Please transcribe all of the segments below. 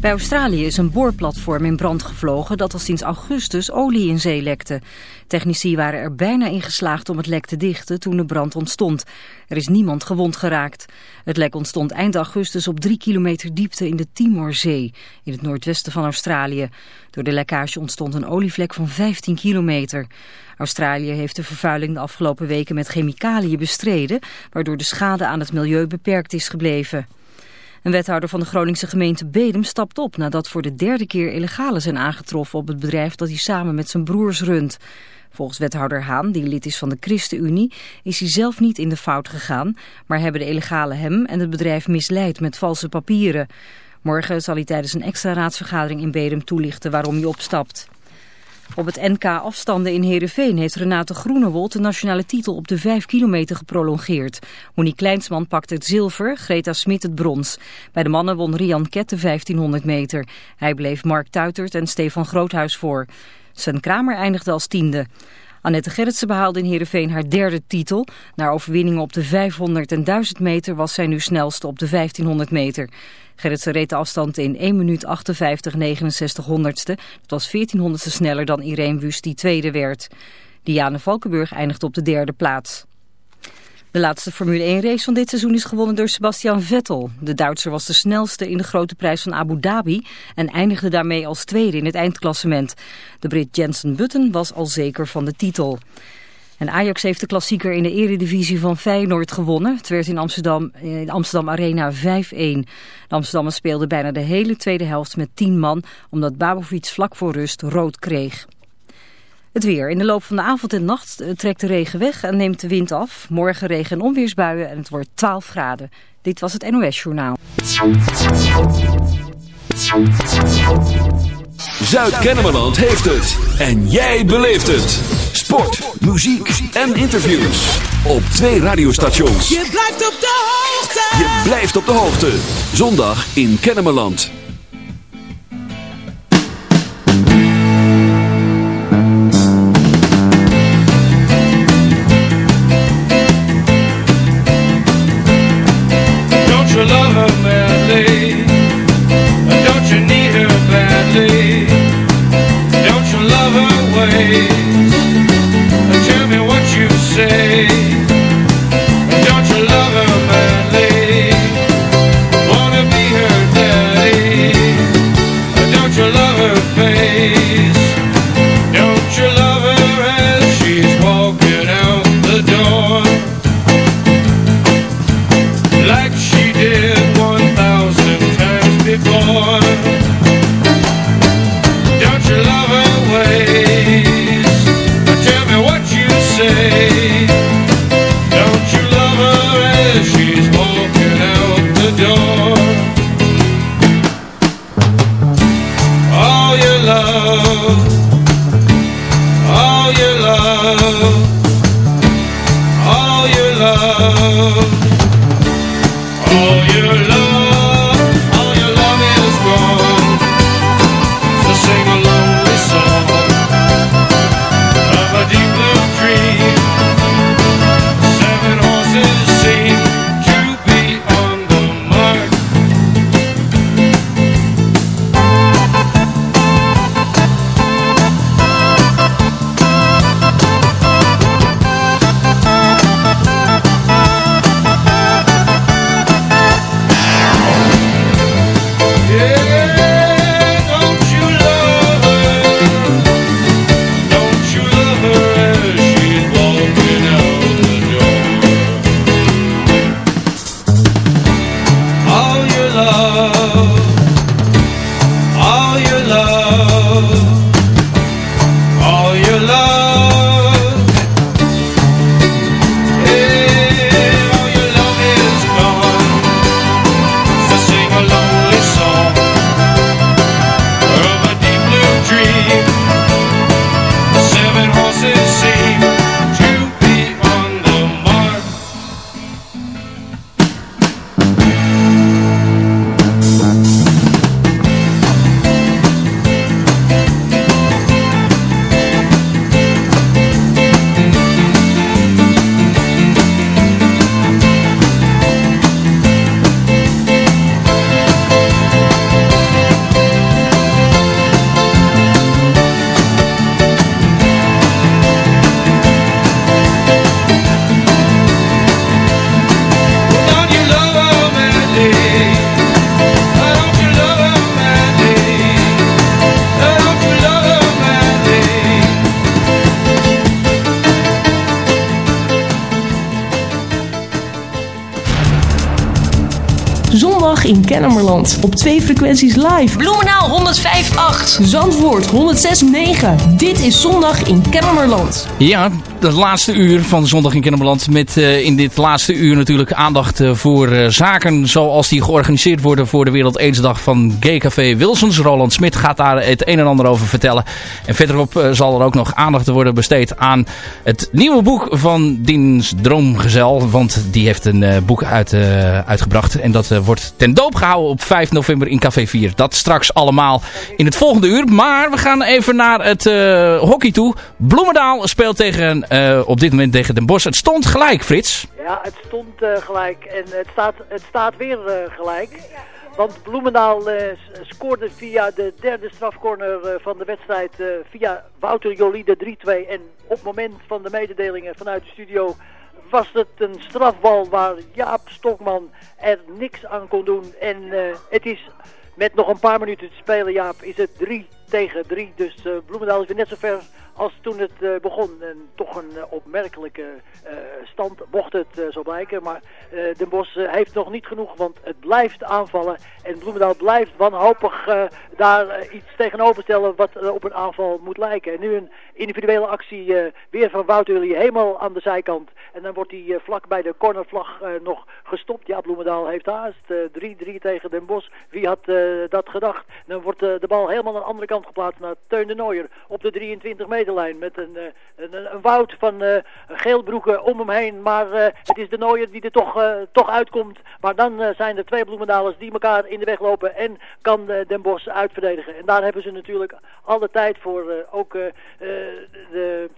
Bij Australië is een boorplatform in brand gevlogen dat al sinds augustus olie in zee lekte. Technici waren er bijna in geslaagd om het lek te dichten toen de brand ontstond. Er is niemand gewond geraakt. Het lek ontstond eind augustus op drie kilometer diepte in de Timorzee, in het noordwesten van Australië. Door de lekkage ontstond een olievlek van 15 kilometer. Australië heeft de vervuiling de afgelopen weken met chemicaliën bestreden, waardoor de schade aan het milieu beperkt is gebleven. Een wethouder van de Groningse gemeente Bedum stapt op nadat voor de derde keer illegalen zijn aangetroffen op het bedrijf dat hij samen met zijn broers runt. Volgens wethouder Haan, die lid is van de ChristenUnie, is hij zelf niet in de fout gegaan, maar hebben de illegalen hem en het bedrijf misleid met valse papieren. Morgen zal hij tijdens een extra raadsvergadering in Bedum toelichten waarom hij opstapt. Op het NK afstanden in Heerenveen heeft Renate Groenewold de nationale titel op de 5 kilometer geprolongeerd. Monique Kleinsman pakte het zilver, Greta Smit het brons. Bij de mannen won Rian Ket de 1500 meter. Hij bleef Mark Tuitert en Stefan Groothuis voor. Sven Kramer eindigde als tiende. Annette Gerritsen behaalde in Heerenveen haar derde titel. Na overwinningen op de 500 en 1000 meter was zij nu snelste op de 1500 meter. Gerritsen reed de afstand in 1 minuut 58 69 honderdste. Dat was 14 honderdste sneller dan Irene Wust die tweede werd. Diane Valkenburg eindigde op de derde plaats. De laatste Formule 1 race van dit seizoen is gewonnen door Sebastian Vettel. De Duitser was de snelste in de grote prijs van Abu Dhabi en eindigde daarmee als tweede in het eindklassement. De Brit Jensen Button was al zeker van de titel. En Ajax heeft de klassieker in de eredivisie van Feyenoord gewonnen. Het werd in Amsterdam, in Amsterdam Arena 5-1. De Amsterdammers speelden bijna de hele tweede helft met 10 man... omdat Babovic vlak voor rust rood kreeg. Het weer. In de loop van de avond en nacht trekt de regen weg en neemt de wind af. Morgen regen en onweersbuien en het wordt 12 graden. Dit was het NOS Journaal. Zuid-Kennemerland heeft het. En jij beleeft het. Sport, muziek en interviews. Op twee radiostations. Je blijft op de hoogte. Je blijft op de hoogte. Zondag in Kennemerland. Kennemerland. Op twee frequenties live. Bloemenaal 105.8. Zandvoort 106.9. Dit is Zondag in Kennemerland. Ja, dat laatste uur van Zondag in Kennemerland. Met uh, in dit laatste uur natuurlijk aandacht uh, voor uh, zaken zoals die georganiseerd worden voor de Wereld Aidsdag van Café Wilsons. Roland Smit gaat daar het een en ander over vertellen. En verderop zal er ook nog aandacht worden besteed aan het nieuwe boek van Diens Droomgezel. Want die heeft een boek uit, uitgebracht. En dat wordt ten doop gehouden op 5 november in Café 4. Dat straks allemaal in het volgende uur. Maar we gaan even naar het hockey toe. Bloemendaal speelt tegen uh, op dit moment tegen Den Bosch. Het stond gelijk, Frits. Ja, het stond uh, gelijk. En het staat, het staat weer uh, gelijk. Want Bloemendaal scoorde via de derde strafcorner van de wedstrijd via Wouter Jolie de 3-2. En op het moment van de mededelingen vanuit de studio was het een strafbal waar Jaap Stokman er niks aan kon doen. En het is met nog een paar minuten te spelen, Jaap, is het 3 tegen 3. Dus Bloemendaal is weer net zo ver als toen het uh, begon. En toch een uh, opmerkelijke uh, stand mocht het zo blijken. Maar Den Bosch heeft nog niet genoeg, want het blijft aanvallen. En Bloemendaal blijft wanhopig daar iets tegenover stellen wat op een aanval moet lijken. En nu een individuele actie weer van Wouter helemaal aan de zijkant. En dan wordt hij vlak bij de cornervlag nog gestopt. Ja, Bloemendaal heeft haast. 3-3 tegen Den Bosch. Wie had dat gedacht? Dan wordt de bal helemaal aan de andere kant geplaatst naar Teun de Nooier op de 23 meter met een, eh, een, een woud van uh, geelbroeken om hem heen. Maar uh, het is de Nooier die er toch, toch uitkomt. Maar dan zijn er twee bloemendalers die elkaar in de weg lopen en kan Den Bosch uitverdedigen. En daar hebben ze natuurlijk alle tijd voor. ook de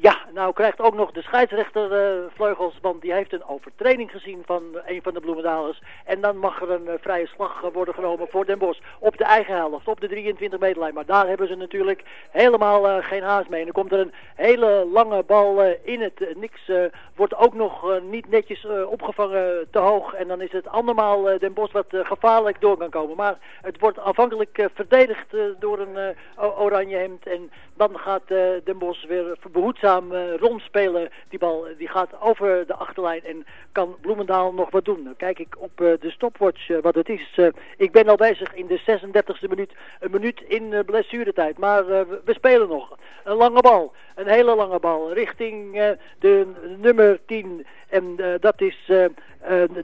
ja, nou krijgt ook nog de scheidsrechter vleugels, want die heeft een overtreding gezien van een van de bloemendalers. En dan mag er een uh, vrije slag uh, worden genomen voor Den Bosch op de eigen helft, op de 23 meterlijn. Maar daar hebben ze natuurlijk helemaal geen haast mee. En dan komt er een hele lange bal in het niks. wordt ook nog niet netjes opgevangen te hoog. En dan is het andermaal Den Bosch wat gevaarlijk door kan komen. Maar het wordt afhankelijk verdedigd door een oranje hemd. En dan gaat Den Bosch weer behoed behoedzaam uh, rondspelen. Die bal die gaat over de achterlijn en kan Bloemendaal nog wat doen. Dan kijk ik op uh, de stopwatch wat het is. ik ben al bezig in de 36e minuut. Een minuut in blessuretijd. Maar we, spelen nog. Een lange bal. Een hele lange bal. Richting de nummer 10. En dat is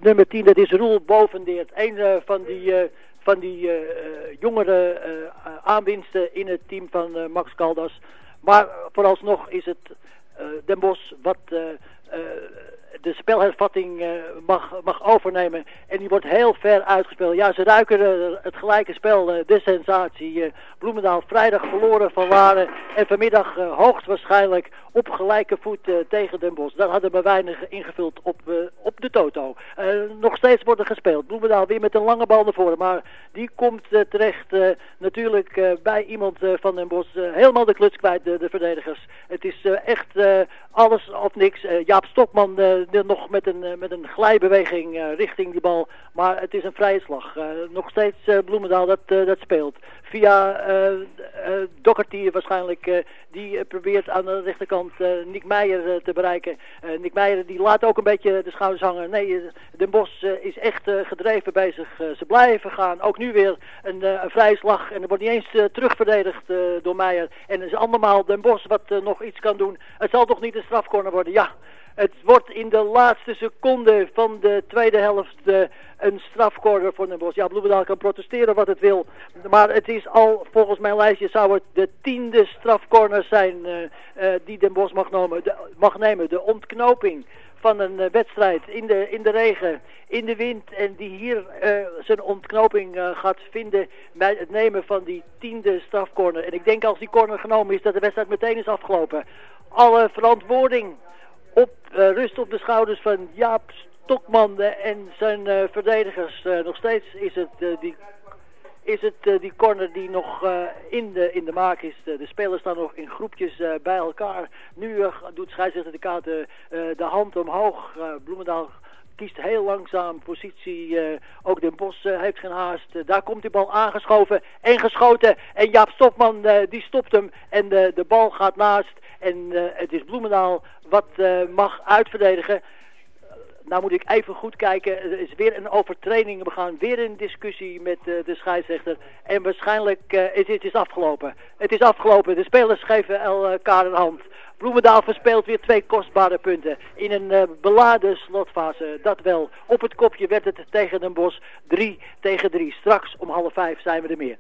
nummer 10. Dat is Roel Bovendeert. Een van die van die jongere aanwinsten in het team van Max Caldas. Maar vooralsnog is het uh, Den Bosch wat uh, uh, de spelhervatting mag, mag overnemen. En die wordt heel ver uitgespeeld. Ja, ze ruiken het gelijke spel, de sensatie. Bloemendaal vrijdag verloren van Waren. En vanmiddag hoogstwaarschijnlijk op gelijke voet tegen Den Bosch. Daar hadden we weinig ingevuld op, op de toto. nog steeds wordt er gespeeld. Bloemendaal weer met een lange bal naar voren. Maar die komt terecht natuurlijk bij iemand van Den Bosch. helemaal de kluts kwijt, de, de verdedigers. Het is echt alles of niks. Jaap Stokman nog met een, met een glijbeweging richting die bal. Maar het is een vrije slag. nog steeds Bloemendaal dat, dat speelt. Via Doherty waarschijnlijk. die probeert aan de rechterkant Nick Meijer te bereiken. Nick Meijer die laat ook een beetje de schouders hangen. Nee, Den Bos is echt gedreven bezig. ze blijven gaan. Ook nu weer een, een vrije slag. En er wordt niet eens terugverdedigd door Meijer. En het is andermaal Den Bos wat nog iets kan doen. Het zal toch niet een strafcorner worden? Ja, het wordt in de laatste seconde van de tweede helft uh, een strafcorner voor Den Bosch. Ja, Bloemendaal kan protesteren wat het wil. Maar het is al, volgens mijn lijstje, zou het de tiende strafcorner zijn uh, uh, die Den Bosch mag, nemen. De, mag nemen. De ontknoping van een wedstrijd in de, in de regen, in de wind. En die hier zijn ontknoping gaat vinden bij het nemen van die tiende strafcorner. En ik denk als die corner genomen is dat de wedstrijd meteen is afgelopen. Alle verantwoording op, uh, rust op de schouders van Jaap Stokman en zijn uh, verdedigers. Nog steeds is het die is het die corner die nog in, de, in de maak is. de spelers staan nog in groepjes bij elkaar. Nu doet scheidsrechter de kaart de hand omhoog. Bloemendaal kiest heel langzaam positie. ook Den Bos heeft geen haast. daar komt die bal aangeschoven en geschoten. En Jaap Stokman die stopt hem. En de bal gaat naast. En het is Bloemendaal wat uh, mag uitverdedigen. nou moet ik even goed kijken. Er is weer een overtreding. We gaan weer in discussie met uh, de scheidsrechter. En waarschijnlijk uh, is het is afgelopen. Het is afgelopen. De spelers geven elkaar een hand. Bloemendaal verspeelt weer twee kostbare punten. In een beladen slotfase, dat wel. Op het kopje werd het tegen Den Bos 3 tegen 3. Straks om half vijf zijn we er meer.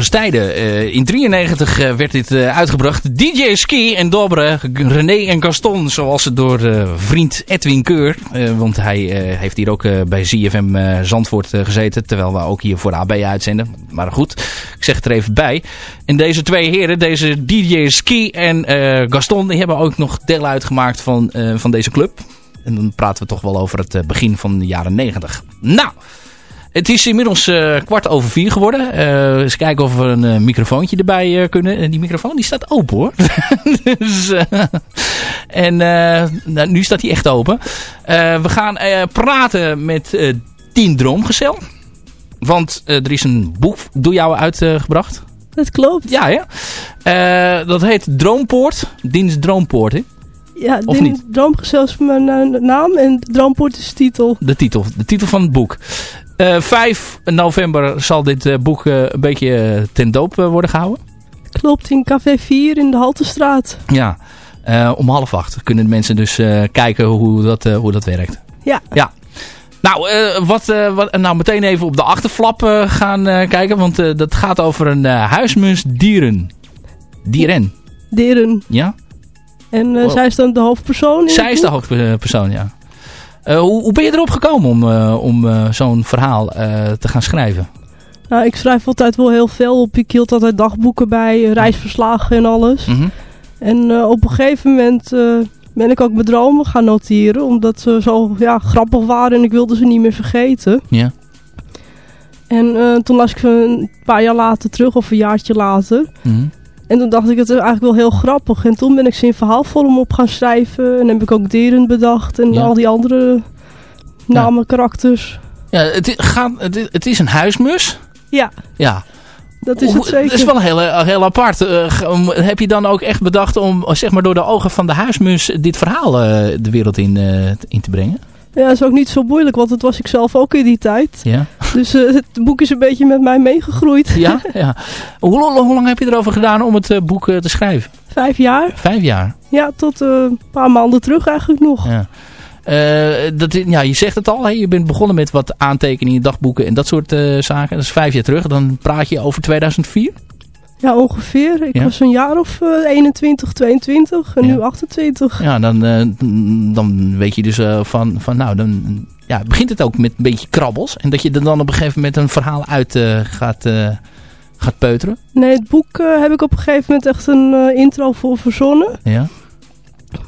Eens tijden. Uh, in 93 uh, werd dit uh, uitgebracht. DJ Ski en Dobre, René en Gaston, zoals het door vriend Edwin Keur. want hij heeft hier ook bij ZFM Zandvoort gezeten, terwijl we ook hier voor AB uitzenden. Maar goed, ik zeg het er even bij. En deze twee heren, deze DJ Ski en Gaston, die hebben ook nog deel uitgemaakt van, van deze club. En dan praten we toch wel over het begin van de jaren 90. Nou... Het is inmiddels uh, kwart over vier geworden. Uh, eens kijken of we een uh, microfoontje erbij kunnen. En die microfoon die staat open hoor. dus, en nou, nu staat hij echt open. we gaan praten met Tien Droomgezel. Want er is een boek door jou uitgebracht. dat klopt. Ja, ja. dat heet Droompoort. Dienst Droompoort, hè? Ja, of niet? Droomgezel is mijn naam en Droompoort is de titel. De titel, de titel van het boek. Uh, eh, 5 november zal dit uh, boek uh, een beetje ten doop worden gehouden. Klopt, in Café 4 in de Haltestraat. Ja, om half acht kunnen mensen dus kijken hoe dat, hoe dat werkt. Ja. ja. Nou, eh, wat, eh, wat, nou, meteen even op de achterflap eh, gaan eh, kijken. Want eh, dat gaat over een eh, huismus dieren. Dieren, Deren. ja? En eh, Wow. zij is dan de hoofdpersoon. in Zij is de hoofdpersoon, ja. Eh, hoe, hoe ben je erop gekomen om, eh, om eh, zo'n verhaal te gaan schrijven? Nou, ik schrijf altijd wel heel veel op. Ik hield altijd dagboeken bij, reisverslagen en alles. Mhm. En op een gegeven moment ben ik ook mijn dromen gaan noteren. Omdat ze zo ja, grappig waren en ik wilde ze niet meer vergeten. Ja. En toen las ik ze een paar jaar later terug, of een jaartje later. Mhm. En toen dacht ik, het is eigenlijk wel heel grappig. En toen ben ik ze in verhaalvorm op gaan schrijven. En heb ik ook Deren bedacht en Ja. al die andere namen, karakters. Ja, het, i- gaat, het, is een huismus. Ja, Ja. dat is het zeker. Dat is wel heel, eh, heel apart. Eh, heb je dan ook echt bedacht om zeg maar, door de ogen van de huismus dit verhaal eh, de wereld in, in te brengen? Ja, dat is ook niet zo moeilijk, want dat was ik zelf ook in die tijd. Ja. Dus eh, het boek is een beetje met mij meegegroeid. Ja, ja. Hoe, lang- hoe lang heb je erover gedaan om het eh, boek eh, te schrijven? Vijf jaar. Vijf jaar. Ja, tot een paar maanden terug eigenlijk nog. Ja. Dat, ja, je zegt het al, hè? je bent begonnen met wat aantekeningen, dagboeken en dat soort zaken. Dat is vijf jaar terug. Dan praat je over 2004. Ja, ongeveer. Ik Ja. was een jaar of eh, 21, 22 en Ja. nu 28. Ja, dan, eh, dan weet je dus eh, van, van, nou, dan ja, begint het ook met een beetje krabbels. En dat je er dan op een gegeven moment een verhaal uit eh, gaat, eh, gaat peuteren. Nee, het boek eh, heb ik op een gegeven moment echt een eh, intro voor verzonnen. Ja,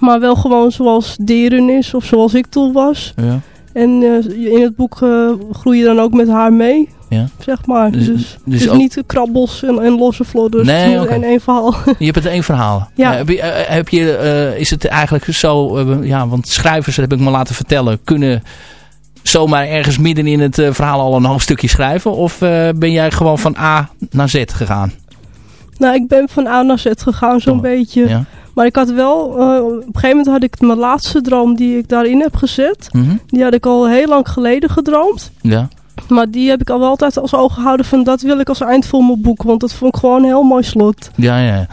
Maar wel gewoon zoals Deren is of zoals ik toen was. ja. En eh, in het boek eh, groei je dan ook met haar mee. Ja. Zeg maar. Dus- Dus, dus ook- niet krabbels en, en losse vlodders. Nee, Het is oké. in één verhaal. Je hebt het één verhaal. Ja. Eh, heb je, heb je, is het eigenlijk zo, ja, want schrijvers, dat heb ik me laten vertellen, kunnen zomaar ergens midden in het verhaal al een hoofdstukje schrijven? Of ben jij gewoon van A naar Z gegaan? nou, ik ben van A naar Z gegaan zo'n Oh, beetje. Ja. Maar ik had wel, eh, op een gegeven moment had ik mijn laatste droom die ik daarin heb gezet. Mhm. Die had ik al heel lang geleden gedroomd. ja. Maar die heb ik al wel altijd als oog gehouden van dat wil ik als eind mijn boek. Want dat vond ik gewoon een heel mooi slot. Ja, ja.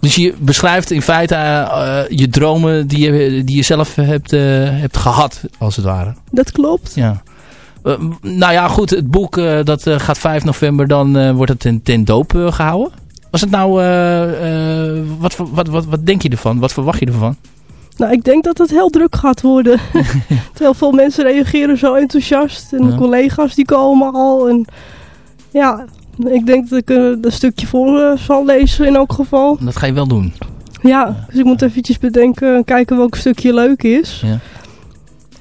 Dus je beschrijft in feite eh, eh, je dromen die je, die je zelf hebt, hebt gehad, als het ware. Dat klopt. Ja. Nou ja, goed. Het boek dat gaat 5 november, dan wordt het ten, ten doop eh, gehouden. Was het nou, eh, eh, wat, wat, wat, wat denk je ervan? Wat verwacht je ervan? Nou, ik denk dat het heel druk gaat worden. heel veel mensen reageren zo enthousiast. En Ja. collega's die komen al. En ja, ik denk dat ik een stukje voor eh, zal lezen in elk geval. Dat ga je wel doen. Ja, dus ik moet eventjes bedenken en kijken welk stukje leuk is. Ja.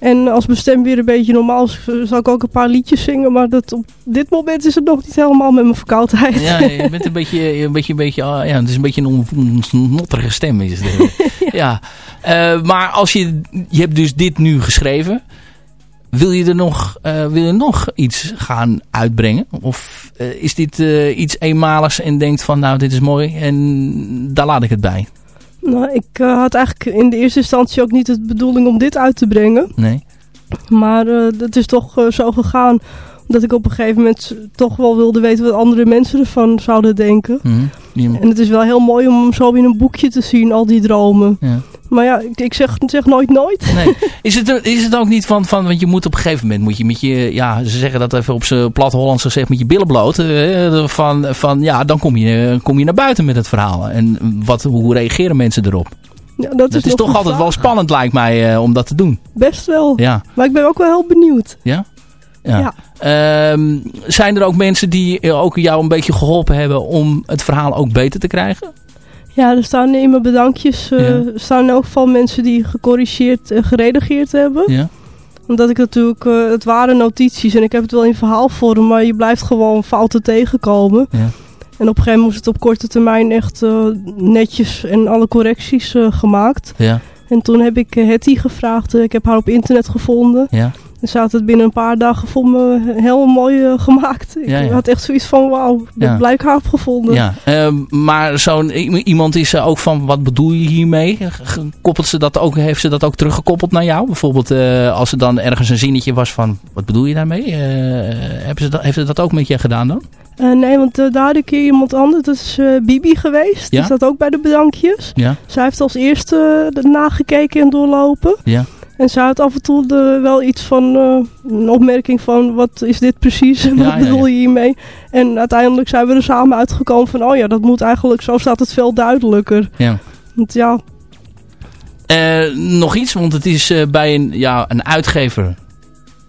En als mijn stem weer een beetje normaal is, eh, zal ik ook een paar liedjes zingen. Maar dat, op dit moment is het nog niet helemaal met mijn verkoudheid. Ja, je bent een beetje, een beetje, een beetje, ah, ja, het is een beetje een on- onnotterige stem is het. ja. Eh, maar als je, je hebt dus dit nu geschreven. Wil je er nog, eh, wil je nog iets gaan uitbrengen? Of is dit iets eenmaligs en denkt van nou dit is mooi en daar laat ik het bij? Nou, ik eh, had eigenlijk in de eerste instantie ook niet de bedoeling om dit uit te brengen. Nee? Maar eh het is toch eh, zo gegaan dat ik op een gegeven moment toch wel wilde weten wat andere mensen ervan zouden denken. Mhm. En het is wel heel mooi om zo in een boekje te zien, al die dromen. ja. Maar ja, ik, ik zeg, zeg nooit nooit. Nee. Is het, is het ook niet van, van, want je moet op een gegeven moment, moet je met je, ja, ze zeggen dat even op zijn plat Hollands gezegd, met je billen bloot. eh, van, van, ja, dan kom je, kom je naar buiten met het verhaal. En wat, hoe reageren mensen erop? Ja, dat, Dat is, toch altijd wel spannend, lijkt mij, eh, om dat te doen. Best wel. Ja. Maar ik ben ook wel heel benieuwd. Ja? Ja. Ehm, zijn er ook mensen die eh, ook jou een beetje geholpen hebben om het verhaal ook beter te krijgen? Ja, er staan in mijn bedankjes eh, Ja. er staan in elk geval mensen die gecorrigeerd en geredigeerd hebben. Ja. Omdat ik natuurlijk, eh, het waren notities en ik heb het wel in verhaalvorm, maar je blijft gewoon fouten tegenkomen. Ja. En op een gegeven moment moest het op korte termijn echt eh, netjes en alle correcties eh, gemaakt. Ja. En toen heb ik eh, Hetty gevraagd, eh, ik heb haar op internet gevonden. Ja. Had het binnen een paar dagen voor me heel mooi eh, gemaakt. Ik Ja, ja. had echt zoiets van, wauw, ik Ja. haar heb gevonden. Ja, ehm, maar zo'n iemand is er ook van, wat bedoel je hiermee? Koppelt ze dat ook, heeft ze dat ook teruggekoppeld naar jou? Bijvoorbeeld eh, als er dan ergens een zinnetje was van, wat bedoel je daarmee? Eh, hebben ze dat, heeft ze dat ook met je gedaan dan? Eh, nee, want eh, daar had ik keer iemand anders, dat is eh, Bibi geweest. Ja? Die zat ook bij de bedankjes. Ja, Zij heeft als eerste eh, nagekeken en doorlopen. ja, En ze had af en toe de, wel iets van eh, een opmerking van wat is dit precies en Ja, wat bedoel je hiermee? En uiteindelijk zijn we er samen uitgekomen van oh ja, dat moet eigenlijk, zo staat het veel duidelijker. Ja. Want ja, Eh, nog iets, want het is eh, bij een, ja, een uitgever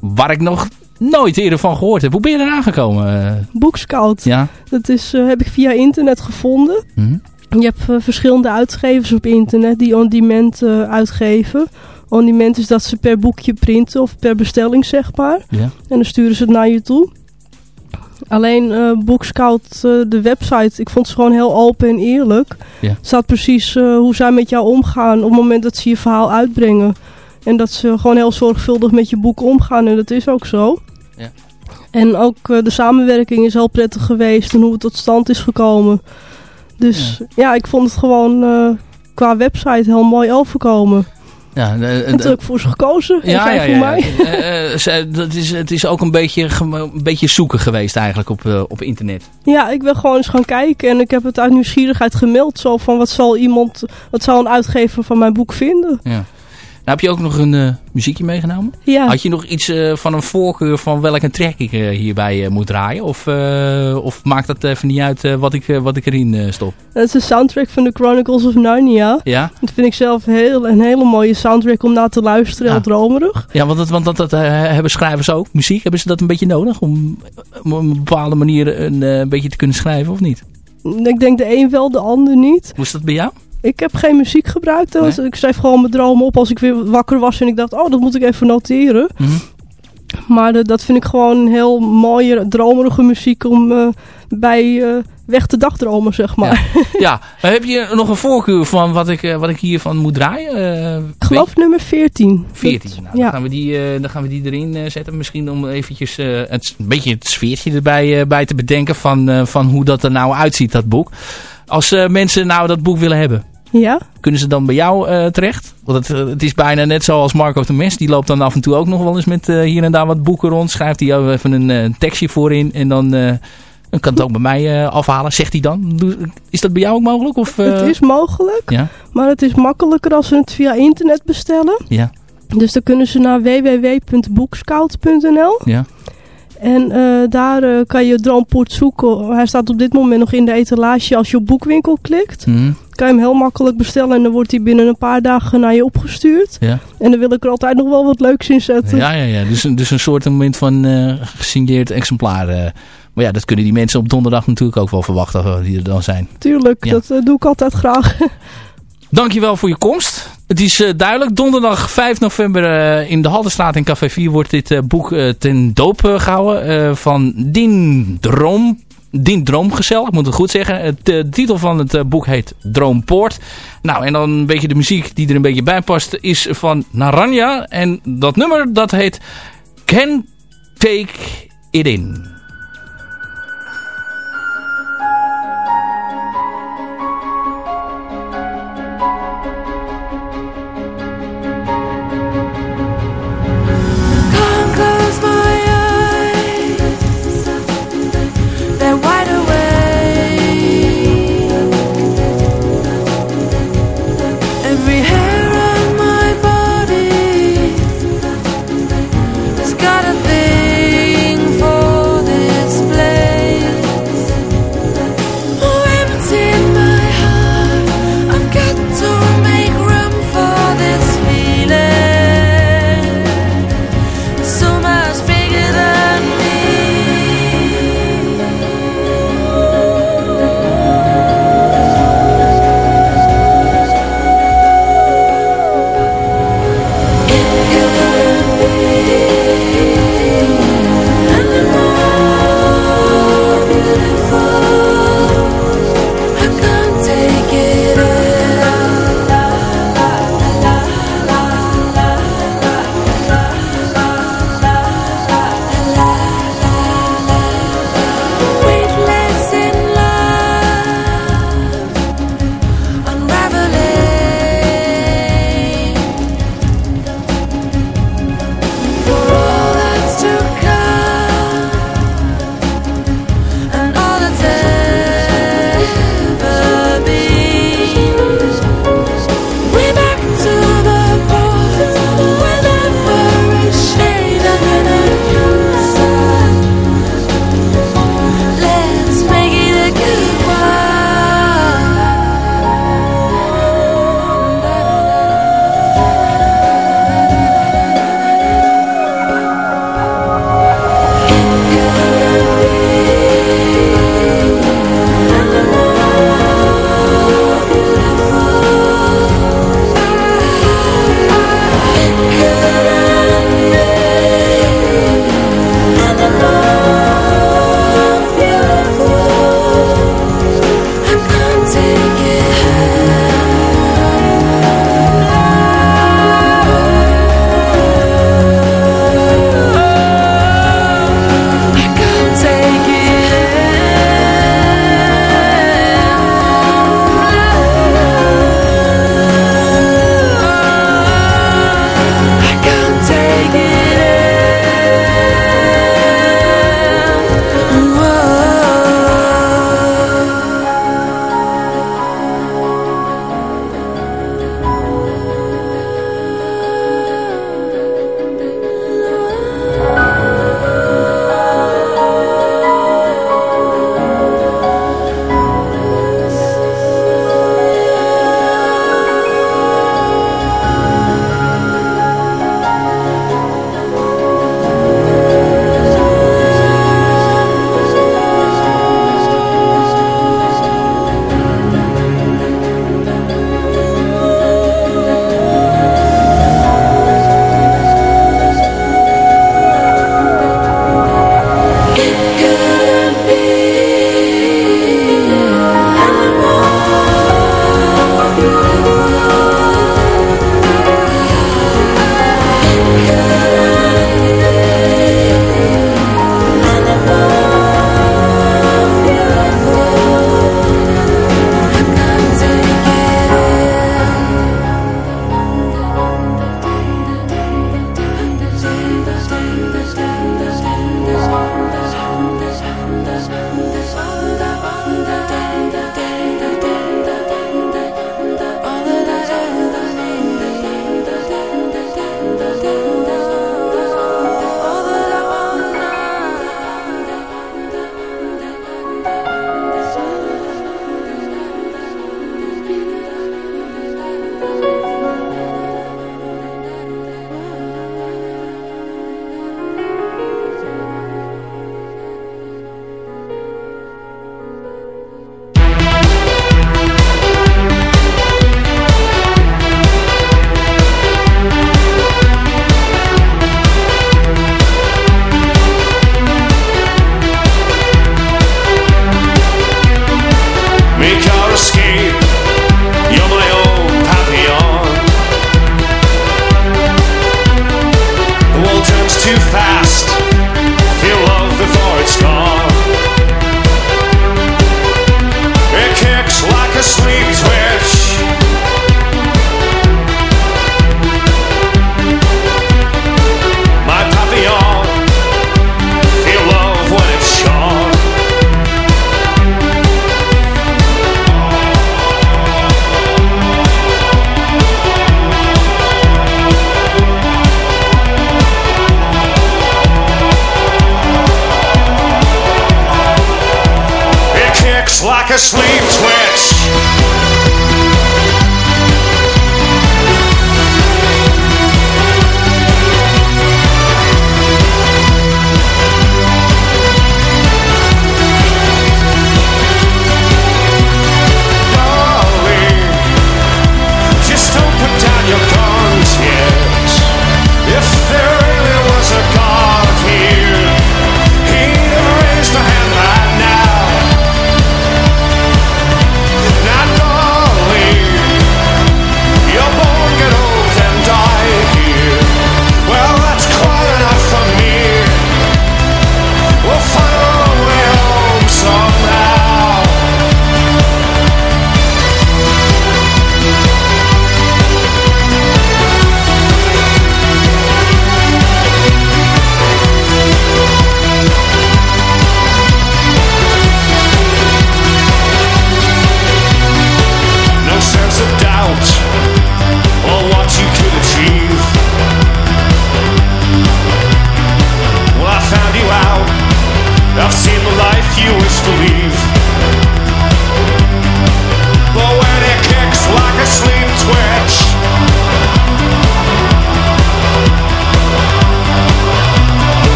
waar ik nog nooit eerder van gehoord heb. Hoe ben je eraan gekomen? Boekscout, ja? dat is, heb ik via internet gevonden. Mhm. Je hebt verschillende uitgevers op internet die on-demand uitgeven. On-demand is dat ze per boekje printen of per bestelling zeg maar. Ja. En dan sturen ze het naar je toe. Alleen eh Bookscout, eh, de website, ik vond ze gewoon heel open en eerlijk. Ja. Er staat precies eh, hoe zij met jou omgaan op het moment dat ze je verhaal uitbrengen. En dat ze gewoon heel zorgvuldig met je boek omgaan en dat is ook zo. Ja. En ook de samenwerking is heel prettig geweest en hoe het tot stand is gekomen. Dus ja, ik vond het gewoon qua website heel mooi overkomen. Ja, eh, eh, En toen heb ik voor ze gekozen en ja, ja, voor ja. mij. Eh, eh, ze- dat is, het is ook een beetje, een beetje zoeken geweest eigenlijk op, eh, op internet. Ja, ik ben gewoon eens gaan kijken en ik heb het uit nieuwsgierigheid gemeld. Zo van, wat zal iemand, wat zal een uitgever van mijn boek vinden? Ja. Nou, heb je ook nog een eh, muziekje meegenomen? Ja, Had je nog iets eh, van een voorkeur van welke track ik eh, hierbij moet draaien? Of, of maakt dat even niet uit wat, ik, wat ik erin stop? dat is de soundtrack van The Chronicles of Narnia. Ja? Dat vind ik zelf heel, een hele mooie soundtrack om naar te luisteren, Ja. heel dromerig. Ja, want dat, want dat, dat hebben schrijvers ook. Muziek, hebben ze dat een beetje nodig om om op een bepaalde manier een, een beetje te kunnen schrijven of niet? Ik denk de een wel, de ander niet. Hoe is dat bij jou? Ik heb geen muziek gebruikt. hè, want Ik schreef gewoon mijn dromen op als ik weer wakker was en ik dacht, oh, dat moet ik even noteren. Mhm. Maar de- dat vind ik gewoon heel mooie, dromerige muziek om eh, bij eh, weg te dagdromen, zeg maar. Ja, maar heb je nog een voorkeur van wat ik, eh, wat ik hiervan moet draaien? Eh, Ik geloof nummer 14. 14. Dat- Nou, ja. dan, gaan we die, eh, dan gaan we die erin eh, zetten. Misschien om eventjes eh, het, een beetje het sfeertje erbij eh, bij te bedenken van, eh, van hoe dat er nou uitziet, dat boek. Als eh, mensen nou dat boek willen hebben, Ja, kunnen ze dan bij jou eh, terecht? Want het, eh, het is bijna net zoals Marco de Mes. Die loopt dan af en toe ook nog wel eens met hier en daar wat boeken rond. Schrijft hij even een tekstje voor in. En dan, dan kan het ook bij mij afhalen. Zegt hij dan? Is dat bij jou ook mogelijk? Of, het is mogelijk. Ja, Maar het is makkelijker als ze het via internet bestellen. ja, Dus dan kunnen ze naar www.boekscout.nl ja. En eh, daar eh, kan je Droompoort zoeken. Hij staat op dit moment nog in de etalage. Als je op boekwinkel klikt, Mhm. kan je hem heel makkelijk bestellen. En dan wordt hij binnen een paar dagen naar je opgestuurd. ja. En dan wil ik er altijd nog wel wat leuks in zetten. Ja, ja, ja. Dus, een- dus een soort moment van eh gesigneerd exemplaar. maar ja, dat kunnen die mensen op donderdag natuurlijk ook wel verwachten die er dan zijn. Tuurlijk, Ja. dat doe ik altijd graag. Dankjewel voor je komst. Het is eh, duidelijk, donderdag 5 november eh, in de Haldenstraat in Café 4 wordt dit eh, boek ten doop eh, gehouden eh, van Dien Droom. Dien Droomgezel, ik moet het goed zeggen. De titel van het boek heet Droompoort. Nou, en dan een beetje de muziek die er een beetje bij past is van Naranja. En dat nummer dat heet Can Take It In.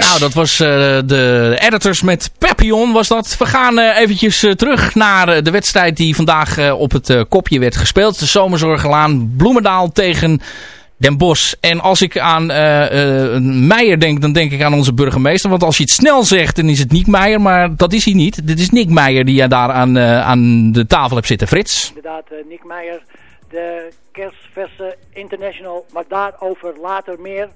Nou, dat was eh, de editors met Papillon was dat. We gaan eh, eventjes eh, terug naar de wedstrijd die vandaag op het kopje werd gespeeld. De Zomerzorgelaan Bloemendaal tegen Den Bosch. En als ik aan eh, eh, Meijer denk, dan denk ik aan onze burgemeester. Want als je het snel zegt, dan is het Niek Meijer. Maar dat is hij niet. Dit is Nick Meijer die je daar aan, aan de tafel hebt zitten. Frits? Inderdaad, Nick Meijer, de kerstverse international, maar daarover later meer.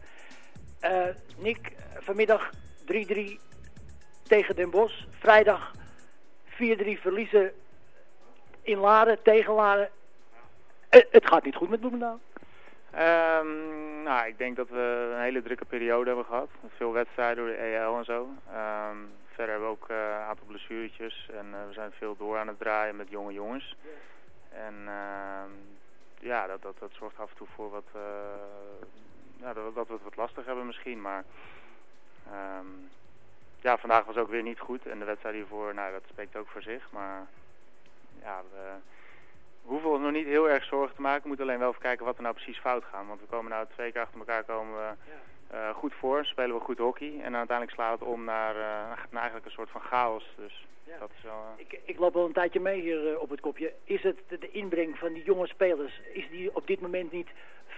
Eh, Nick, vanmiddag 3-3 tegen Den Bosch. Vrijdag 4-3 verliezen in Laren, tegen Laren. Eh, het gaat niet goed met Bloemendaal. Ehm, nou, ik denk dat we een hele drukke periode hebben gehad. Veel wedstrijden door de EL en zo. Ehm, verder hebben we ook eh, een aantal blessuretjes. En eh, we zijn veel door aan het draaien met jonge jongens. En ehm, ja, dat, dat, dat zorgt af en toe voor wat... ja, dat, dat we het wat lastig hebben misschien. Maar ehm, ja, vandaag was ook weer niet goed. En de wedstrijd hiervoor, nou, dat spreekt ook voor zich. Maar ja, we we hoeven ons nog niet heel erg zorgen te maken. We moeten alleen wel even kijken wat er nou precies fout gaat. Want we komen nou twee keer achter elkaar komen we, eh, goed voor, spelen we goed hockey. En dan uiteindelijk slaat het om naar, eh, naar eigenlijk een soort van chaos. Dus dat is wel... eh, Ik, ik loop al een tijdje mee hier op het kopje. Is het de, de inbreng van die jonge spelers, is die op dit moment niet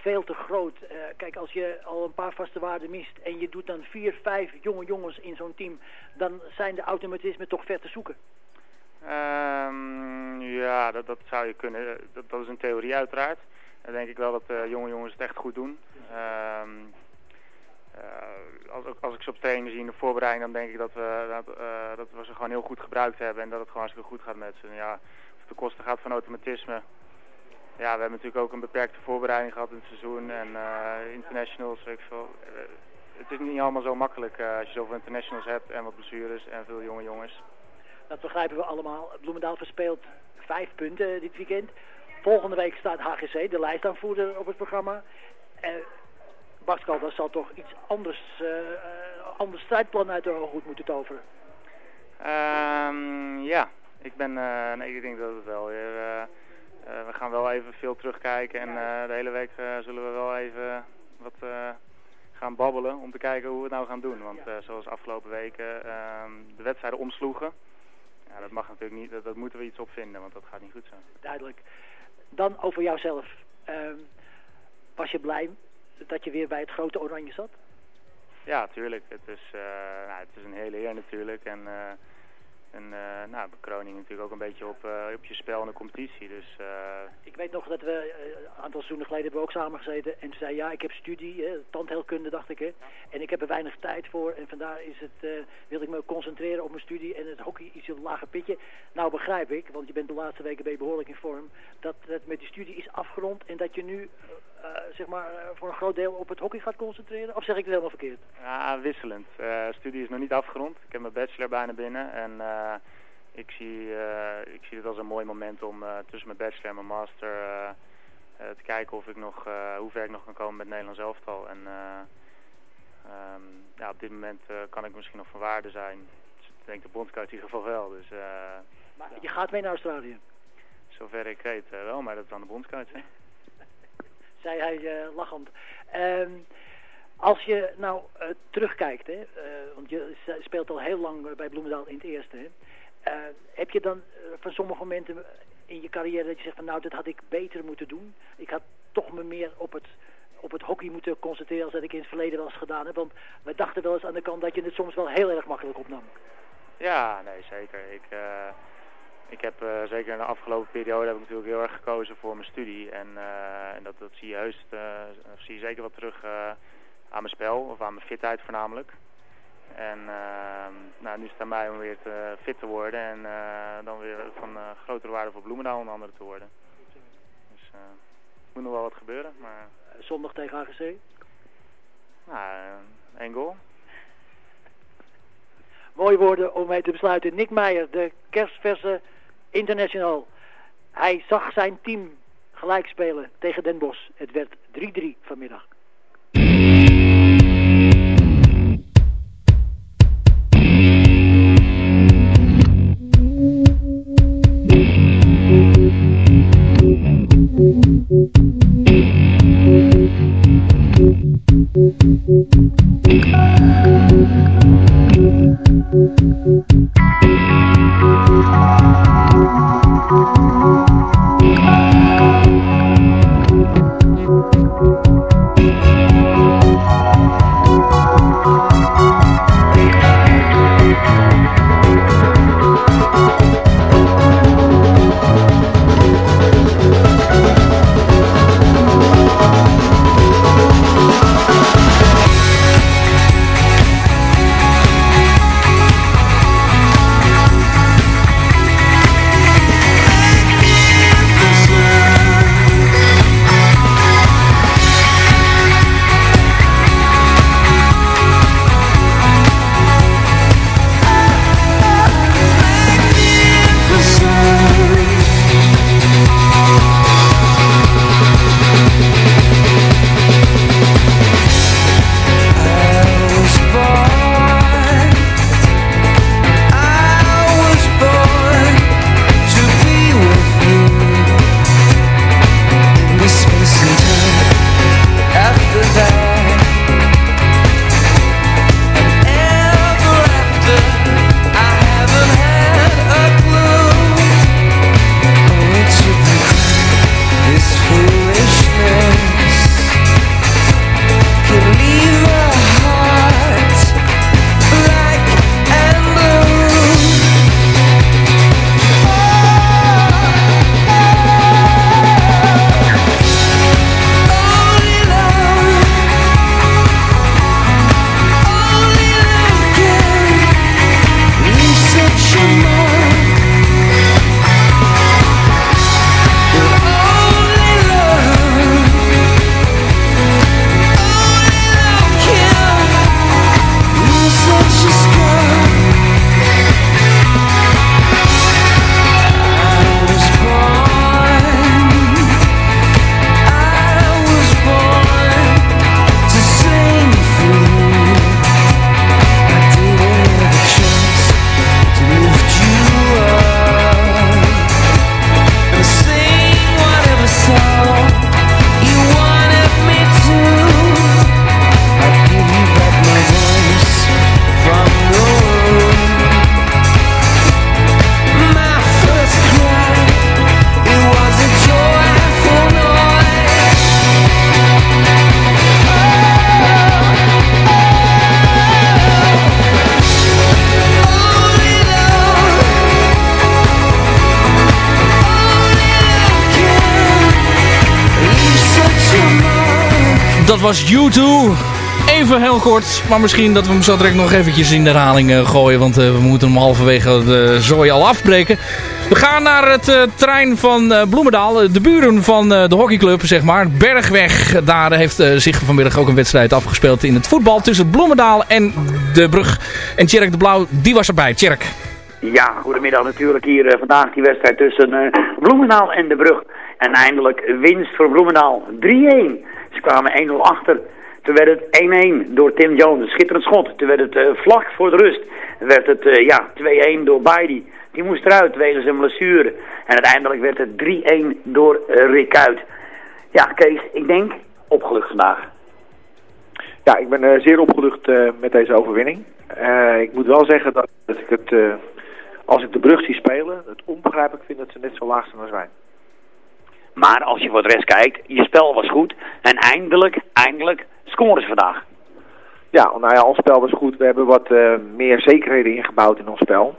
veel te groot? Eh, kijk, als je al een paar vaste waarden mist en je doet dan vier, vijf jonge jongens in zo'n team, dan zijn de automatismen toch ver te zoeken. Ehm, ja, dat, dat zou je kunnen. Dat, is een theorie uiteraard. Dan denk ik wel dat de jonge jongens het echt goed doen. Ehm, eh, als, als ik ze op training zie in de voorbereiding, dan denk ik dat we, dat, dat we ze gewoon heel goed gebruikt hebben en dat het gewoon hartstikke goed gaat met ze. Ja, of de kosten gaat van automatisme. Ja, we hebben natuurlijk ook een beperkte voorbereiding gehad in het seizoen en eh, internationals, weet ik veel. Eh, het is niet allemaal zo makkelijk eh, als je zoveel internationals hebt en wat blessures en veel jonge jongens. Dat begrijpen we allemaal. Bloemendaal verspeelt vijf punten dit weekend. Volgende week staat HGC, de lijstaanvoerder, op het programma. Eh Bart Kaldas zal toch iets anders, eh, eh, ander strijdplan uit de hoed moeten toveren. Ehm, ja, ik, ben, nee, ik denk dat het wel weer... we gaan wel even veel terugkijken en eh, de hele week eh, zullen we wel even wat eh, gaan babbelen om te kijken hoe we het nou gaan doen. Want eh, zoals afgelopen weken ehm, de wedstrijden omsloegen, ja, dat mag natuurlijk niet, dat, dat moeten we iets op vinden, want dat gaat niet goed zijn. Duidelijk. Dan over jouzelf. Ehm, was je blij dat je weer bij het grote oranje zat? Ja, tuurlijk. Het is, eh, nou, het is een hele eer natuurlijk. En, eh, en eh, nou, bekroning natuurlijk ook een beetje op, eh, op je spel in de competitie. Dus eh, Ik weet nog dat we een aantal seizoenen geleden hebben we ook samen gezeten. En toen zei ja, ik heb studie, hè, tandheelkunde dacht ik. Hè, en ik heb er weinig tijd voor. En vandaar is het, eh, wil ik me concentreren op mijn studie. En het hockey iets een lager pitje. Nou begrijp ik, want je bent de laatste weken ben je behoorlijk in vorm. Dat het met die studie is afgerond. En dat je nu eh, zeg maar eh, voor een groot deel op het hockey gaat concentreren. Of zeg ik het helemaal verkeerd? ja, wisselend. Eh, studie is nog niet afgerond. Ik heb mijn bachelor bijna binnen. En ik, zie, ik zie het als een mooi moment om tussen mijn bachelor en mijn master te kijken of ik nog, hoe ver ik nog kan komen met Nederlands elftal. En eh, ehm, ja, op dit moment kan ik misschien nog van waarde zijn. Dus ik denk de bondscoach in ieder geval wel. Dus Maar je gaat mee naar Australië. zover ik weet wel, maar dat is aan de bondscoach. Hè? Zei hij eh, lachend. Ehm, als je nou eh, terugkijkt, hè, eh, want je speelt al heel lang bij Bloemendaal in het eerste. Hè, heb je dan van sommige momenten in je carrière dat je zegt van nou, dat had ik beter moeten doen. Ik had toch me meer op het, op het hockey moeten concentreren als dat ik in het verleden wel eens gedaan heb. Want we dachten wel eens aan de kant dat je het soms wel heel erg makkelijk opnam. Ja, nee, zeker. Ik, ik heb eh, zeker in de afgelopen periode heb ik natuurlijk heel erg gekozen voor mijn studie. En, eh, en dat, dat zie je heus, eh, zie je zeker wel terug aan mijn spel, of aan mijn fitheid voornamelijk. En eh, nou, nu is het aan mij om weer te, fit te worden en dan weer van grotere waarde voor Bloemendaal onder andere te worden. Dus er moet nog wel wat gebeuren, maar zondag tegen AGC. nou, één goal. Mooie woorden om mee te besluiten. Nick Meijer, de kerstverse international. Hij zag zijn team gelijk spelen tegen Den Bosch. Het werd 3-3 vanmiddag. Thank you. Dat was U2. Even heel kort, maar misschien dat we hem zo direct nog eventjes in de herhaling uh, gooien. Want uh, we moeten hem halverwege de zooi al afbreken. We gaan naar het uh, trein van Bloemendaal. De buren van de hockeyclub, zeg maar. Bergweg, daar heeft zich vanmiddag ook een wedstrijd afgespeeld in het voetbal. Tussen Bloemendaal en de brug. En Tjerk de Blauw, die was erbij. Tjerk. Ja, goedemiddag natuurlijk hier vandaag die wedstrijd tussen Bloemendaal en de brug. En eindelijk winst voor Bloemendaal. 3-1. Ze kwamen 1-0 achter. Toen werd het 1-1 door Tim Jones, schitterend schot. Toen werd het uh, vlak voor de rust. werd het uh, ja, 2-1 door Baidi. Die moest eruit wegens een blessure. En uiteindelijk werd het 3-1 door uh, Rick Uit. Ja, Kees, ik denk opgelucht vandaag. Ja, ik ben zeer opgelucht met deze overwinning. ik moet wel zeggen dat, dat ik het, als ik de brug zie spelen, het onbegrijpelijk vind dat ze net zo laag staan als wij. Maar als je voor de rest kijkt, je spel was goed. En eindelijk, eindelijk scoren ze vandaag. Ja, nou ja, ons spel was goed. We hebben wat uh, meer zekerheden ingebouwd in ons spel.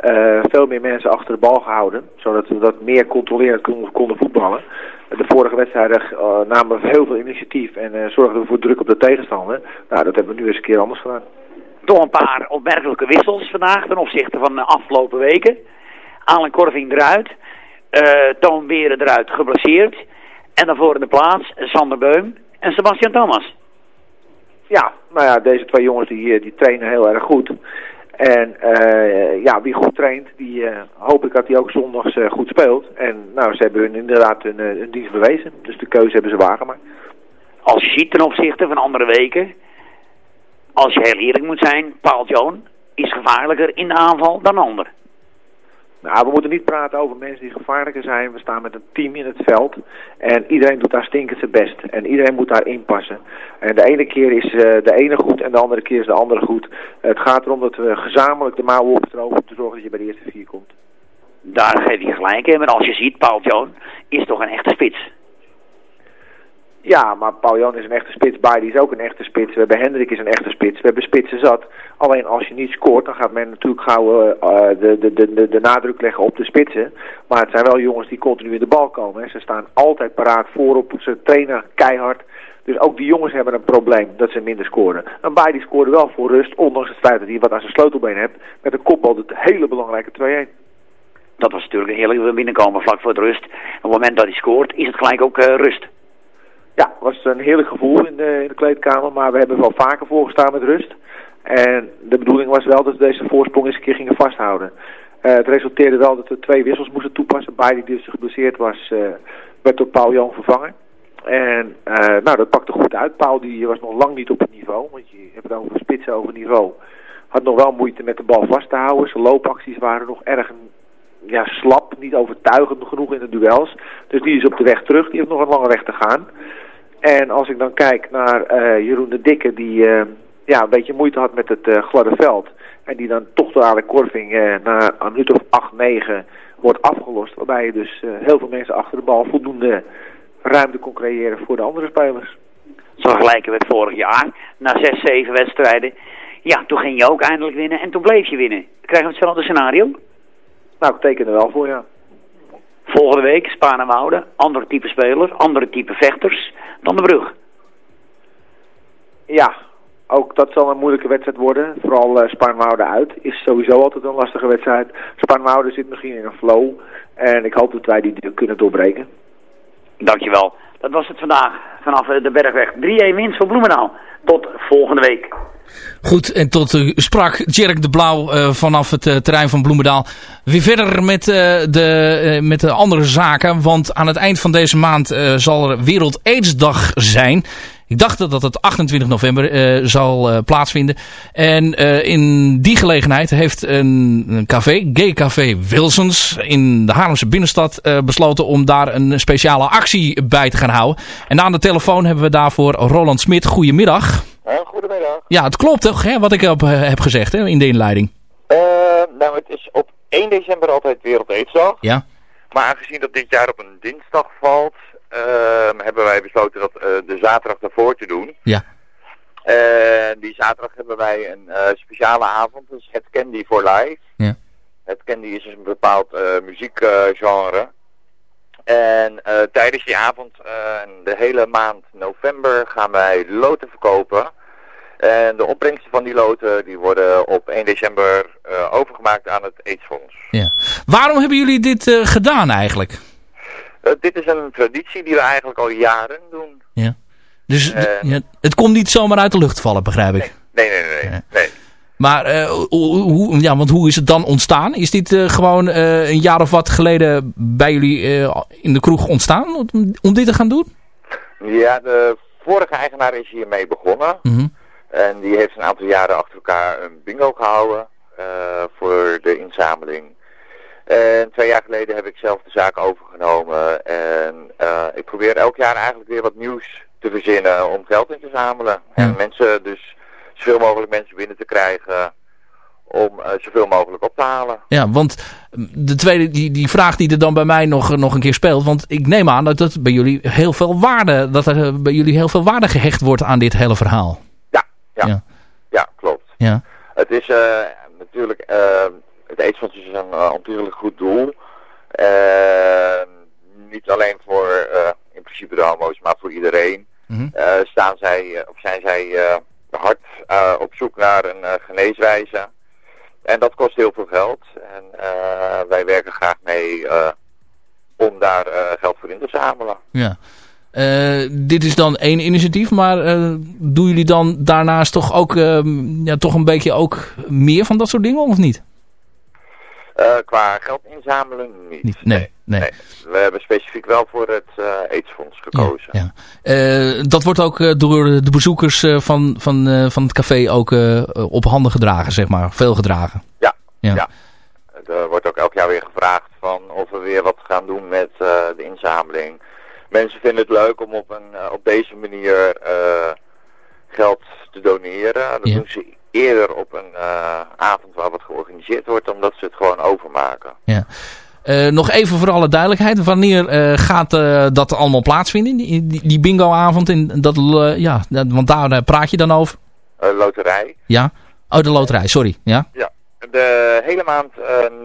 Uh, veel meer mensen achter de bal gehouden, zodat we dat meer controlerend konden, konden voetballen. De vorige wedstrijden uh, namen we heel veel initiatief en zorgden we voor druk op de tegenstander. Nou, dat hebben we nu eens een keer anders gedaan. Toch een paar opmerkelijke wissels vandaag ten opzichte van de afgelopen weken. Alan Korving eruit, Toon Beren eruit geblesseerd. En daarvoor in de plaats Sander Beum en Sebastian Thomas. Ja, nou ja, deze twee jongens die, die trainen heel erg goed. En uh, ja, wie goed traint, die uh, hoop ik dat hij ook zondags uh, goed speelt. En nou, ze hebben hun inderdaad hun, hun dienst bewezen. Dus de keuze hebben ze waargemaakt. Als je ziet ten opzichte van andere weken, als je heel eerlijk moet zijn, Paul Joon is gevaarlijker in de aanval dan ander. Nou, we moeten niet praten over mensen die gevaarlijker zijn. We staan met een team in het veld. En iedereen doet daar stinkend zijn best. En iedereen moet daar inpassen. En de ene keer is uh, de ene goed en de andere keer is de andere goed. Het gaat erom dat we gezamenlijk de mouwen opstropen om te zorgen dat je bij de eerste vier komt. Daar geef je gelijk in. Maar als je ziet, Paul Joon is toch een echte spits. Ja, maar Paul Jan is een echte spits. Baai is ook een echte spits. We hebben Hendrik is een echte spits. We hebben spitsen zat. Alleen als je niet scoort, dan gaat men natuurlijk gauw uh, de, de, de, de nadruk leggen op de spitsen. Maar het zijn wel jongens die continu in de bal komen. Hè. Ze staan altijd paraat voorop. Ze trainen keihard. Dus ook die jongens hebben een probleem dat ze minder scoren. En Baai die scoorde wel voor rust, ondanks het feit dat hij wat aan zijn sleutelbeen hebt. Met een kopbal de hele belangrijke 2-1 dat was natuurlijk een heerlijk binnenkomen vlak voor de rust. Op het moment dat hij scoort, is het gelijk ook uh, rust. Ja, was een heerlijk gevoel in de, in de kleedkamer, maar we hebben wel vaker voorgestaan met rust. En de bedoeling was wel dat we deze voorsprong eens een keer gingen vasthouden. Uh, het resulteerde wel dat we twee wissels moesten toepassen. Beide die dus geblesseerd was, uh, werd door Paul Jan vervangen. En uh, nou, dat pakte goed uit. Paul die was nog lang niet op het niveau, want je hebt het over spitsen over niveau. Had nog wel moeite met de bal vast te houden. Zijn loopacties waren nog erg ja, slap, niet overtuigend genoeg in de duels. Dus die is op de weg terug, die heeft nog een lange weg te gaan. En als ik dan kijk naar uh, Jeroen de Dikke, die uh, ja, een beetje moeite had met het uh, gladde veld. En die dan toch door de Korving na een minuut of 8, 9 wordt afgelost. Waarbij je dus heel veel mensen achter de bal voldoende ruimte kon creëren voor de andere spelers. Zo vergelijken met vorig jaar. Na 6, 7 wedstrijden. Ja, toen ging je ook eindelijk winnen en toen bleef je winnen. Krijgen we hetzelfde scenario? Nou, ik teken er wel voor, ja. Volgende week Spaanwouden, andere type speler, andere type vechters dan de brug. Ja, ook dat zal een moeilijke wedstrijd worden. Vooral uh, Spaanwouden uit is sowieso altijd een lastige wedstrijd. Spaanwouden zit misschien in een flow en ik hoop dat wij die kunnen doorbreken. Dankjewel. Dat was het vandaag vanaf de Bergweg. 3-1 winst voor Bloemendaal. Tot volgende week. Goed, en tot uh, sprak Tjerk de Blauw uh, vanaf het terrein van Bloemendaal. Weer verder met, de, met de andere zaken. Want aan het eind van deze maand zal er Wereld Aidsdag zijn. Ik dacht dat het 28 november uh, zal uh, plaatsvinden. En uh, in die gelegenheid heeft een, een café, Gay Café Wilsons, in de Haarlemse binnenstad besloten om daar een speciale actie bij te gaan houden. En aan de telefoon hebben we daarvoor Roland Smit. Goedemiddag. goedemiddag. Ja, het klopt toch, hè, wat ik op, heb gezegd hè, in de inleiding? nou, het is op 1 december altijd Wereld Aidsdag. Ja. Maar aangezien dat dit jaar op een dinsdag valt, hebben wij besloten dat uh, de zaterdag daarvoor te doen. Ja. Uh, die zaterdag hebben wij een speciale avond, dus het Candy for Live. Ja. Het Candy is dus een bepaald muziekgenre. En eh, tijdens die avond eh, en de hele maand november gaan wij loten verkopen. En de opbrengsten van die loten die worden op 1 december eh, overgemaakt aan het AIDS-fonds. Ja. Waarom hebben jullie dit eh, gedaan eigenlijk? Eh, dit is een traditie die we eigenlijk al jaren doen. Ja. Dus Eh, ja, het komt niet zomaar uit de lucht vallen, begrijp ik. Nee, nee, nee. nee. nee. Maar eh, hoe, ja, want hoe is het dan ontstaan? Is dit gewoon een jaar of wat geleden bij jullie in de kroeg ontstaan om, om dit te gaan doen? Ja, de vorige eigenaar is hiermee begonnen. Mhm. En die heeft een aantal jaren achter elkaar een bingo gehouden eh, voor de inzameling. En twee jaar geleden heb ik zelf de zaak overgenomen. En eh, ik probeer elk jaar eigenlijk weer wat nieuws te verzinnen om geld in te zamelen. En mensen dus zoveel mogelijk mensen binnen te krijgen om eh, zoveel mogelijk op te halen. Ja, want mm, de tweede, die, die vraag die er dan bij mij nog, nog een keer speelt. Want ik neem aan dat, dat bij jullie heel veel waarde, dat er eh, bij jullie heel veel waarde gehecht wordt aan dit hele verhaal. Ja, ja. Ja. Ja, klopt. Ja. Het is eh, natuurlijk, eh, het aidsfonds is een uh, ontiegelijk goed doel. Eh, niet alleen voor eh, in principe de homo's, maar voor iedereen. Eh, staan zij, eh, of zijn zij eh, hard eh, op zoek naar een eh, geneeswijze. En dat kost heel veel geld. En eh, wij werken graag mee eh, om daar eh, geld voor in te zamelen. Ja. Eh, dit is dan één initiatief, maar eh, doen jullie dan daarnaast toch ook ehm, ja, toch een beetje ook meer van dat soort dingen of niet? Eh, qua geld inzamelen niet. Niet, nee, nee. We hebben specifiek wel voor het eh aidsfonds gekozen. Ja. Eh, dat wordt ook door de bezoekers van, van, van het café ook op handen gedragen, zeg maar. Veel gedragen. Ja, Ja. ja. Er wordt ook elk jaar weer gevraagd van of we weer wat gaan doen met de inzameling. Mensen vinden het leuk om op, een, op deze manier geld te doneren. Dat Ja. doen ze eerder op een eh, avond waar wat georganiseerd wordt, omdat ze het gewoon overmaken. Ja. Eh, nog even voor alle duidelijkheid. Wanneer eh, gaat dat allemaal plaatsvinden? Die, die, die bingo-avond? In dat, ja, want daar praat je dan over. Loterij. Ja? Oh, de loterij. Sorry. Ja? Ja. De hele maand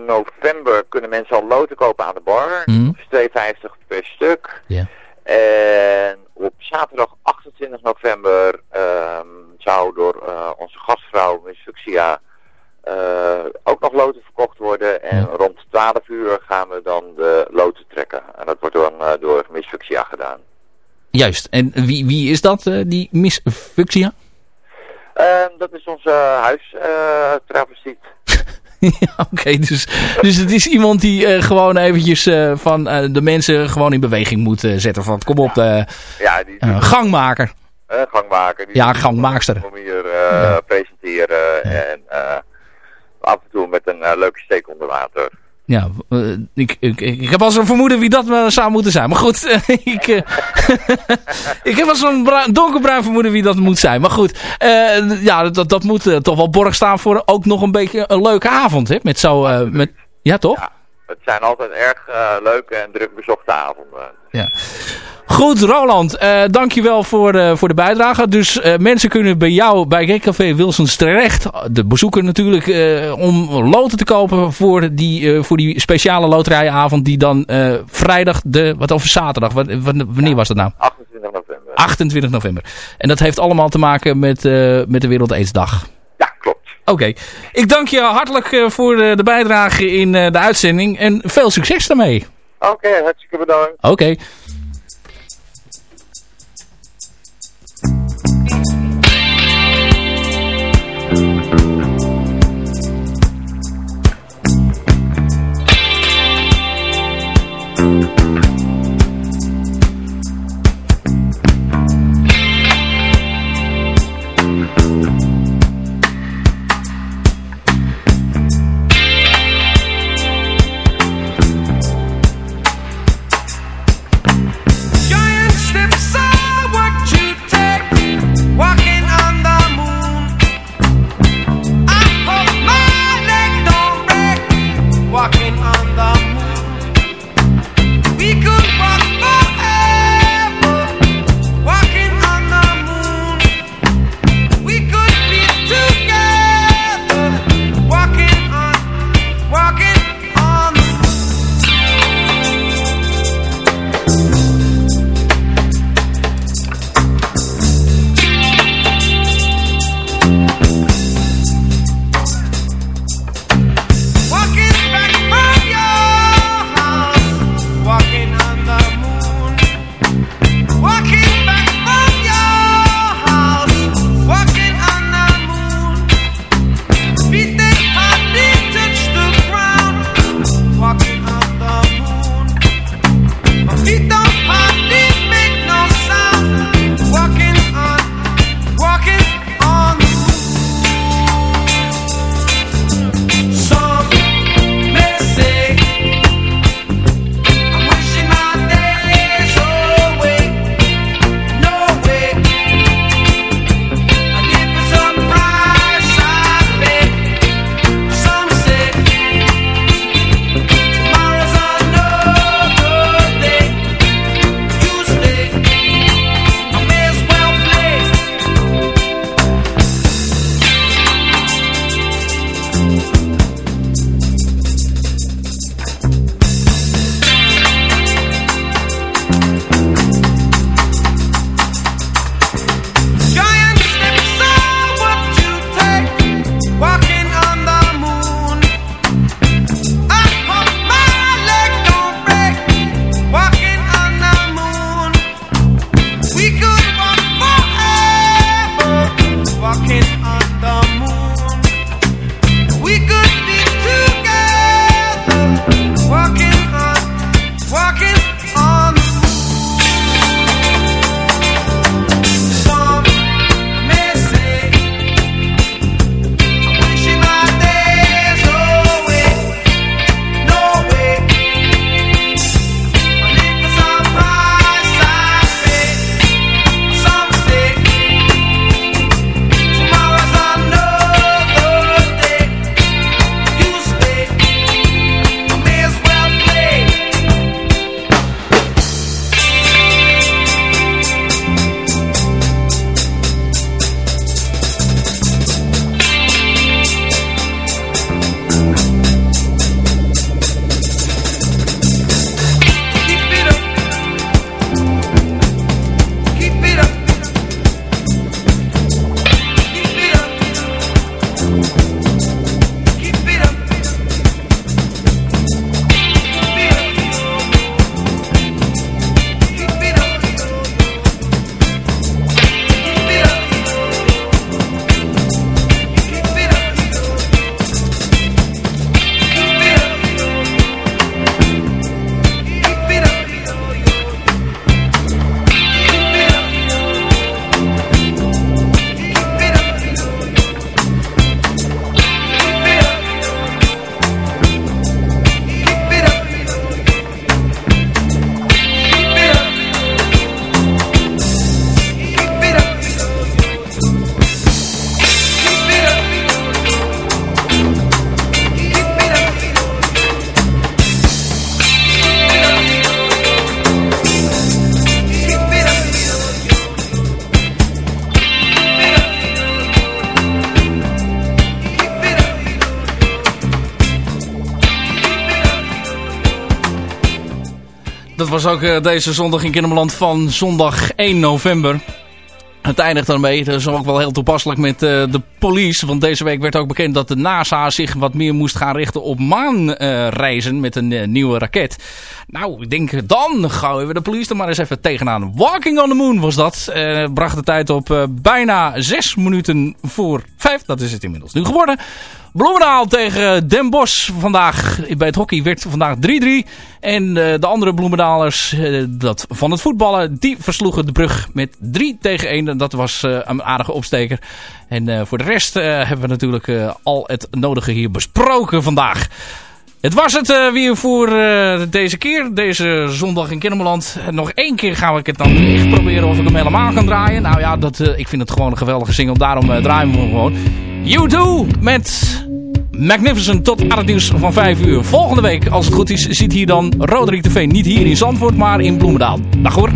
november kunnen mensen al loten kopen aan de bar. Is 2,50 per stuk. Ja. En op zaterdag 28 november ehm, zou door eh, onze gastvrouw Miss Fuxia eh, ook nog loten verkocht worden. En rond 12 uur gaan we dan de loten trekken. En dat wordt dan eh, door Miss Fuxia gedaan. Juist. En wie, wie is dat, die Miss Fuxia? Ehm, dat is onze huistravestiet. ja, oké. dus, dus het is iemand die gewoon eventjes van de mensen gewoon in beweging moet zetten. Van kom op, ja, die gangmaker. Eh, gangmaker. Die Ja, gangmaakster. Om hier eh, presenteren en eh, af en toe met een eh, leuke steek onder water. Ja, ik, ik, ik heb al zo'n vermoeden wie dat zou moeten zijn. Maar goed, ik, ik heb al zo'n donkerbruin vermoeden wie dat moet zijn. Maar goed, ja, dat, dat moet toch wel borg staan voor ook nog een beetje een leuke avond. Hè? Met zo, eh, met, ja toch? Het zijn altijd erg leuke en druk bezochte avonden. Ja. Goed, Roland, eh dankjewel voor, eh, voor de bijdrage. Dus eh, mensen kunnen bij jou bij Gekcafé Wilsons terecht, de bezoeker natuurlijk, om loten te kopen voor die, voor die speciale loterijavond die dan vrijdag, de, wat over zaterdag, wat, wanneer was dat nou? 28 november. 28 november. En dat heeft allemaal te maken met, met de Wereld Aidsdag. Ja, klopt. Oké. Ik dank je hartelijk voor de bijdrage in de uitzending en veel succes daarmee. Oké, hartstikke bedankt. Oké. Was ook uh, deze zondag in Kinderland van zondag 1 november. Het eindigt daarmee, dat is ook wel heel toepasselijk met uh, de police. Want deze week werd ook bekend dat de NASA zich wat meer moest gaan richten op maanreizen uh, met een uh, nieuwe raket. Nou, ik denk dan gooien we de police er maar eens even tegenaan. Walking on the Moon was dat. bracht de tijd op bijna 6 minuten voor 5. Dat is het inmiddels nu geworden. Bloemendaal tegen Den Bosch vandaag bij het hockey werd vandaag 3-3. En uh, de andere Bloemendalers uh, dat van het voetballen, die versloegen de brug met 3 tegen 1. En dat was uh, een aardige opsteker. En voor de rest hebben we natuurlijk al het nodige hier besproken vandaag. Het was het weer voor deze keer. Deze zondag in Kennemerland. Nog één keer ga ik het dan proberen of ik hem helemaal kan draaien. Nou ja, dat, ik vind het gewoon een geweldige single. Daarom draaien we hem gewoon. You Do met Magnificent tot aan het nieuws van 5 uur. Volgende week, als het goed is, zit hier dan Roderick de Veen. Niet hier in Zandvoort, maar in Bloemendaal. Dag hoor.